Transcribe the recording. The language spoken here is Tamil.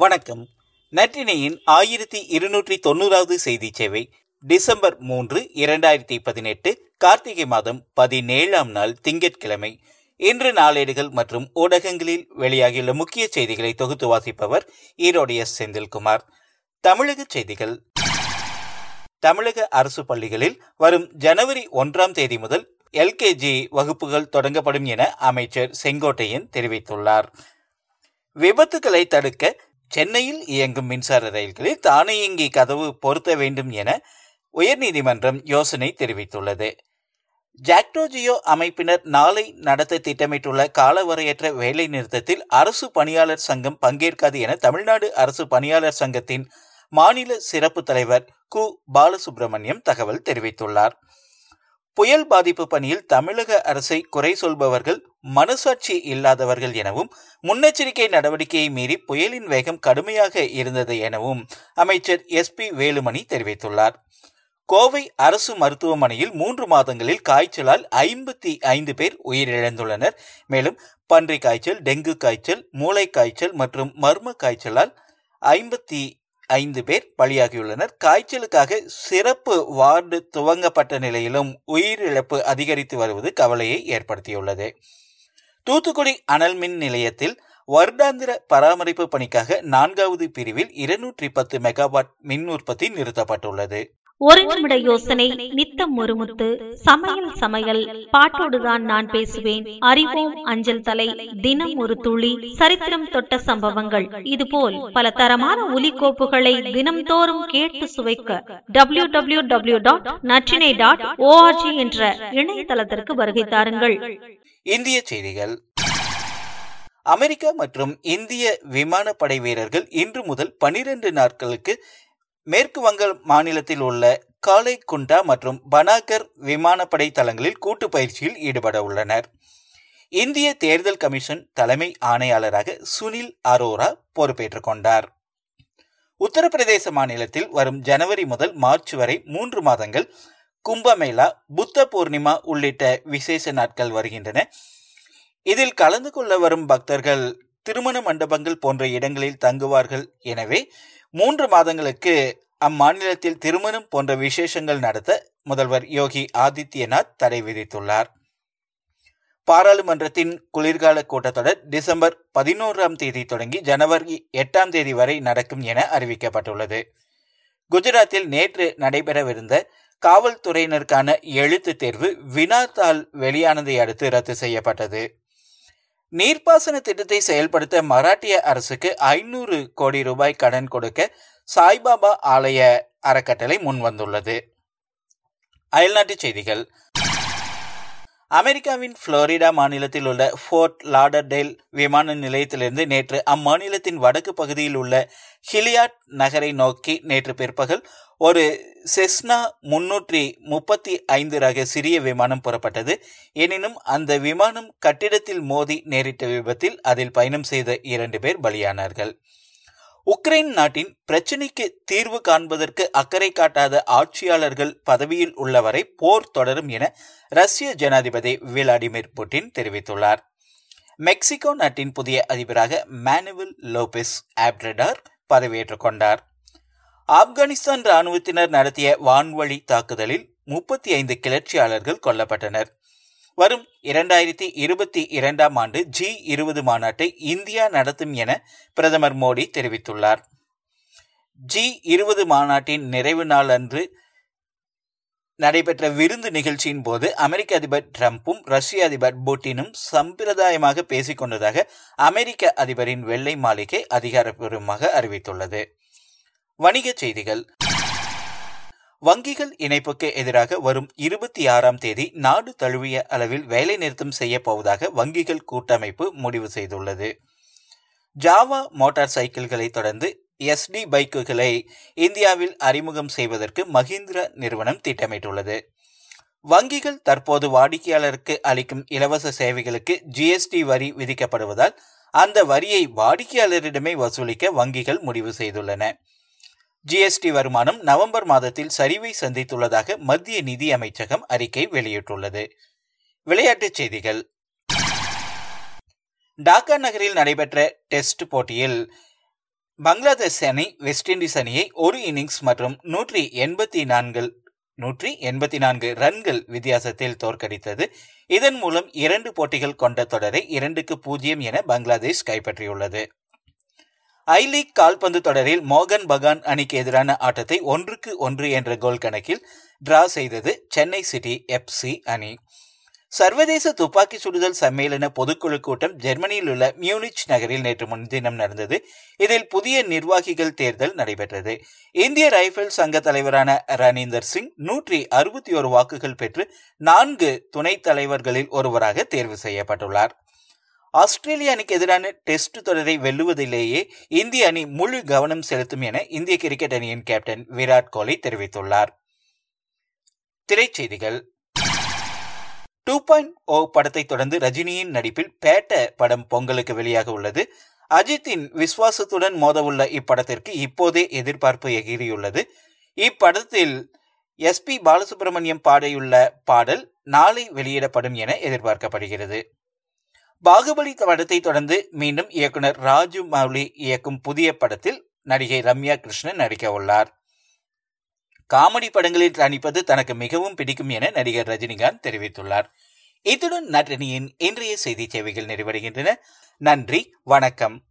வணக்கம். நற்றினையின் ஆயிரத்தி இருநூற்றி தொண்ணூறாவது செய்தி சேவை டிசம்பர் மூன்று இரண்டாயிரத்தி பதினெட்டு கார்த்திகை மாதம் பதினேழாம் நாள் திங்கட்கிழமை. இன்று நாளேடுகள் மற்றும் ஊடகங்களில் வெளியாகியுள்ள முக்கிய செய்திகளை தொகுத்து வாசிப்பவர் ஈரோடு எஸ். செந்தில்குமார். தமிழக செய்திகள். தமிழக அரசு பள்ளிகளில் வரும் ஜனவரி ஒன்றாம் தேதி முதல் எல்கேஜி வகுப்புகள் தொடங்கப்படும் என அமைச்சர் செங்கோட்டையன் தெரிவித்துள்ளார். விபத்துகளை தடுக்க சென்னையில் இயங்கும் மின்சார ரயில்களில் தானியங்கி கதவு பொருத்த வேண்டும் என உயர்நீதிமன்றம் யோசனை தெரிவித்துள்ளது. ஜாக்டோஜியோ அமைப்பினர் நாளை நடத்த திட்டமிட்டுள்ள காலவரையற்ற வேலை நிறுத்தத்தில் அரசு பணியாளர் சங்கம் பங்கேற்காது என தமிழ்நாடு அரசு பணியாளர் சங்கத்தின் மாநில சிறப்பு தலைவர் கு. பாலசுப்ரமணியம் தகவல் தெரிவித்துள்ளார். புயல் பாதிப்பு பணியில் தமிழக அரசை குறை சொல்பவர்கள் மனசாட்சி இல்லாதவர்கள் எனவும் முன்னெச்சரிக்கை நடவடிக்கையை மீறி புயலின் வேகம் கடுமையாக இருந்தது எனவும் அமைச்சர் எஸ் பி வேலுமணி தெரிவித்துள்ளார். கோவை அரசு மருத்துவமனையில் மூன்று மாதங்களில் காய்ச்சலால் ஐம்பத்தி ஐந்து பேர் உயிரிழந்துள்ளனர். மேலும் பன்றி காய்ச்சல் டெங்கு காய்ச்சல் மூளை காய்ச்சல் மற்றும் மர்ம காய்ச்சலால் ஐம்பத்தி ஐந்து பேர் பலியாகியுள்ளனர். காய்ச்சலுக்காக சிறப்பு வார்டு துவங்கப்பட்ட நிலையிலும் உயிரிழப்பு அதிகரித்து வருவது கவலையை ஏற்படுத்தியுள்ளது. தூத்துக்குடி அனல் மின் நிலையத்தில் வருடாந்திர பராமரிப்பு பணிக்காக நான்காவது பிரிவில் இருநூற்றி பத்து மெகாவாட் மின் உற்பத்தி நிறுத்தப்பட்டுள்ளது. ஒரு நிமிட யோசனை நித்தம் ஒருமுத்து சமையல் சமையல். பாட்டோடுதான் நான் பேசுவேன். அறிவோம் அஞ்சல் தலை. தினம் ஒரு துளி. சரித்திரம் தொட்ட சம்பவங்கள். இதுபோல் பல தரமான ஒலிகோப்புகளை தினம்தோறும் கேட்டு சுவைக்க W W W dot Natrinai dot O R G என்ற இணையதளத்திற்கு வருகை தாருங்கள். இந்திய செய்திகள். அமெரிக்கா மற்றும் இந்திய விமானப்படை வீரர்கள் இன்று முதல் பனிரெண்டு நாட்களுக்கு மேற்கு வங்க மாநிலத்தில் உள்ள காலைகுண்டா மற்றும் பனாகர் விமானப்படை தளங்களில் கூட்டு பயிற்சியில் ஈடுபட உள்ளனர். இந்திய தேர்தல் கமிஷன் தலைமை ஆணையாளராக சுனில் அரோரா பொறுப்பேற்றுக் கொண்டார். உத்தரப்பிரதேச மாநிலத்தில் வரும் ஜனவரி முதல் மார்ச் வரை மூன்று மாதங்கள் கும்பமேளா புத்த பூர்ணிமா உள்ளிட்ட விசேஷ நாட்கள் வருகின்றன. இதில் கலந்து கொள்ள வரும் பக்தர்கள் திருமண மண்டபங்கள் போன்ற இடங்களில் தங்குவார்கள். எனவே மூன்று மாதங்களுக்கு அம்மாநிலத்தில் திருமணம் போன்ற விசேஷங்கள் நடத்த முதல்வர் யோகி ஆதித்யநாத் தடை விதித்துள்ளார். பாராளுமன்றத்தின் குளிர்கால கூட்டத்தொடர் டிசம்பர் பதினோராம் தேதி தொடங்கி ஜனவரி எட்டாம் தேதி வரை நடக்கும் என அறிவிக்கப்பட்டுள்ளது. குஜராத்தில் நேற்று நடைபெறவிருந்த காவல்துறையினருக்கான எழுத்து தேர்வு வினாத்தால் வெளியானதை அடுத்து ரத்து செய்யப்பட்டது. நீர்ப்பாசன திட்டத்தை செயல்படுத்த மராட்டிய அரசுக்கு ஐநூறு கோடி ரூபாய் கடன் கொடுக்க சாய்பாபா ஆலய அறக்கட்டளை முன்வந்துள்ளது. அயல்நாட்டு செய்திகள். அமெரிக்காவின் புளோரிடா மாநிலத்தில் உள்ள ஃபோர்ட் லாடர்டேல் விமான நிலையத்திலிருந்து நேற்று அம்மாநிலத்தின் வடக்கு பகுதியில் உள்ள ஹிலியாட் நகரை நோக்கி நேற்று பிற்பகல் ஒரு செஸ்னா முன்னூற்றி முப்பத்தி ஐந்து ரக சிறிய விமானம் புறப்பட்டது. எனினும் அந்த விமானம் கட்டிடத்தில் மோதி நேரிட்ட விபத்தில் அதில் பயணம் செய்த இரண்டு பேர் பலியானார்கள். உக்ரைன் நாட்டின் பிரச்சினைக்கு தீர்வு காண்பதற்கு அக்கறை காட்டாத ஆட்சியாளர்கள் பதவியில் உள்ளவரை போர் தொடரும் என ரஷ்ய ஜனாதிபதி விளாடிமிர் புட்டின் தெரிவித்துள்ளார். மெக்சிகோ நாட்டின் புதிய அதிபராக மேனுவல் லோபெஸ் ஆப்ரடார் பதவியேற்றுக் கொண்டார். ஆப்கானிஸ்தான் ராணுவத்தினர் நடத்திய வான்வழி தாக்குதலில் முப்பத்தி ஐந்து கிளர்ச்சியாளர்கள் கொல்லப்பட்டனர். வரும் இரண்டாயிரத்தி இருபத்தி இரண்டாம் ஆண்டு ஜி இருபது மாநாட்டை இந்தியா நடத்தும் என பிரதமர் மோடி தெரிவித்துள்ளார். ஜி இருபது மாநாட்டின் நிறைவு நாள் அன்று நடைபெற்ற விருந்து நிகழ்ச்சியின் போது அமெரிக்க அதிபர் டிரம்பும் ரஷ்ய அதிபர் புட்டினும் சம்பிரதாயமாக பேசிக் கொண்டதாக அமெரிக்க அதிபரின் வெள்ளை மாளிகை அதிகாரப்பூர்வமாக அறிவித்துள்ளது. வணிகச் செய்திகள். வங்கிகள் இணைப்புக்கு எதிராக வரும் இருபத்தி ஆறாம் தேதி நாடு தழுவிய அளவில் வேலைநிறுத்தம் செய்யப்போவதாக வங்கிகள் கூட்டமைப்பு முடிவு செய்துள்ளது. ஜாவா மோட்டார் சைக்கிள்களை தொடர்ந்து எஸ்டி பைக்குகளை இந்தியாவில் அறிமுகம் செய்வதற்கு மஹிந்திரா நிறுவனம் திட்டமிட்டுள்ளது. வங்கிகள் தற்போது வாடிக்கையாளருக்கு அளிக்கும் இலவச சேவைகளுக்கு ஜிஎஸ்டி வரி விதிக்கப்படுவதால் அந்த வரியை வாடிக்கையாளரிடமே வசூலிக்க வங்கிகள் முடிவு செய்துள்ளன. ஜிஎஸ்டி வருமானம் நவம்பர் மாதத்தில் சரிவை சந்தித்துள்ளதாக மத்திய நிதி அமைச்சகம் அறிக்கை வெளியிட்டுள்ளது. விளையாட்டுச் செய்திகள். டாக்கா நகரில் நடைபெற்ற டெஸ்ட் போட்டியில் பங்களாதேஷ் அணி வெஸ்ட் இண்டீஸ் அணியை ஒரு இன்னிங்ஸ் மற்றும் நூற்றி எண்பத்தி நான்கு நூற்றி எண்பத்தி நான்கு ரன்கள் வித்தியாசத்தில் தோற்கடித்தது. இதன் மூலம் இரண்டு போட்டிகள் கொண்ட தொடரை இரண்டுக்கு பூஜ்ஜியம் என பங்களாதேஷ் கைப்பற்றியுள்ளது. ஐ லீக் கால்பந்து தொடரில் மோகன் பகான் அணிக்கு எதிரான ஆட்டத்தை ஒன்றுக்கு ஒன்று என்ற கோல் கணக்கில் டிரா செய்தது சென்னை சிட்டி எஃப்சி அணி. சர்வதேச துப்பாக்கி சுடுதல் சம்மேளன பொதுக்குழு கூட்டம் ஜெர்மனியில் உள்ள மியூனிச் நகரில் நேற்று முன்தினம் நடந்தது. இதில் புதிய நிர்வாகிகள் தேர்தல் நடைபெற்றது. இந்திய ரைபிள் சங்க தலைவரான ரணீந்தர் சிங் நூற்றி அறுபத்தி ஒரு வாக்குகள் பெற்று நான்கு துணைத் தலைவர்களில் ஒருவராக தேர்வு செய்யப்பட்டுள்ளார். ஆஸ்திரேலிய அணிக்கு எதிரான டெஸ்ட் தொடரை வெல்லுவதிலேயே இந்திய அணி முழு கவனம் செலுத்தும் என இந்திய கிரிக்கெட் அணியின் கேப்டன் விராட் கோலி தெரிவித்துள்ளார். திரைச்செய்திகள். டூ பாயிண்ட் ஓ படத்தை தொடர்ந்து ரஜினியின் நடிப்பில் பேட்ட படம் பொங்கலுக்கு வெளியாக உள்ளது. அஜித்தின் விஸ்வாசத்துடன் மோதவுள்ள இப்படத்திற்கு இப்போதே எதிர்பார்ப்பு எகிரியுள்ளது. இப்படத்தில் எஸ் பி பாலசுப்ரமணியம் பாடியுள்ள பாடல் நாளை வெளியிடப்படும் என எதிர்பார்க்கப்படுகிறது. பாகுபலி படத்தை தொடர்ந்து மீண்டும் இயக்குனர் ராஜு மௌலி இயக்கும் புதிய படத்தில் நடிகை ரம்யா கிருஷ்ணன் நடிக்க உள்ளார். காமெடி படங்களில் நடிப்பது தனக்கு மிகவும் பிடிக்கும் என நடிகர் ரஜினிகாந்த் தெரிவித்துள்ளார். இத்துடன் நட்டினியின் இன்றைய செய்தி சேவைகள் நிறைவடைகின்றன. நன்றி வணக்கம்.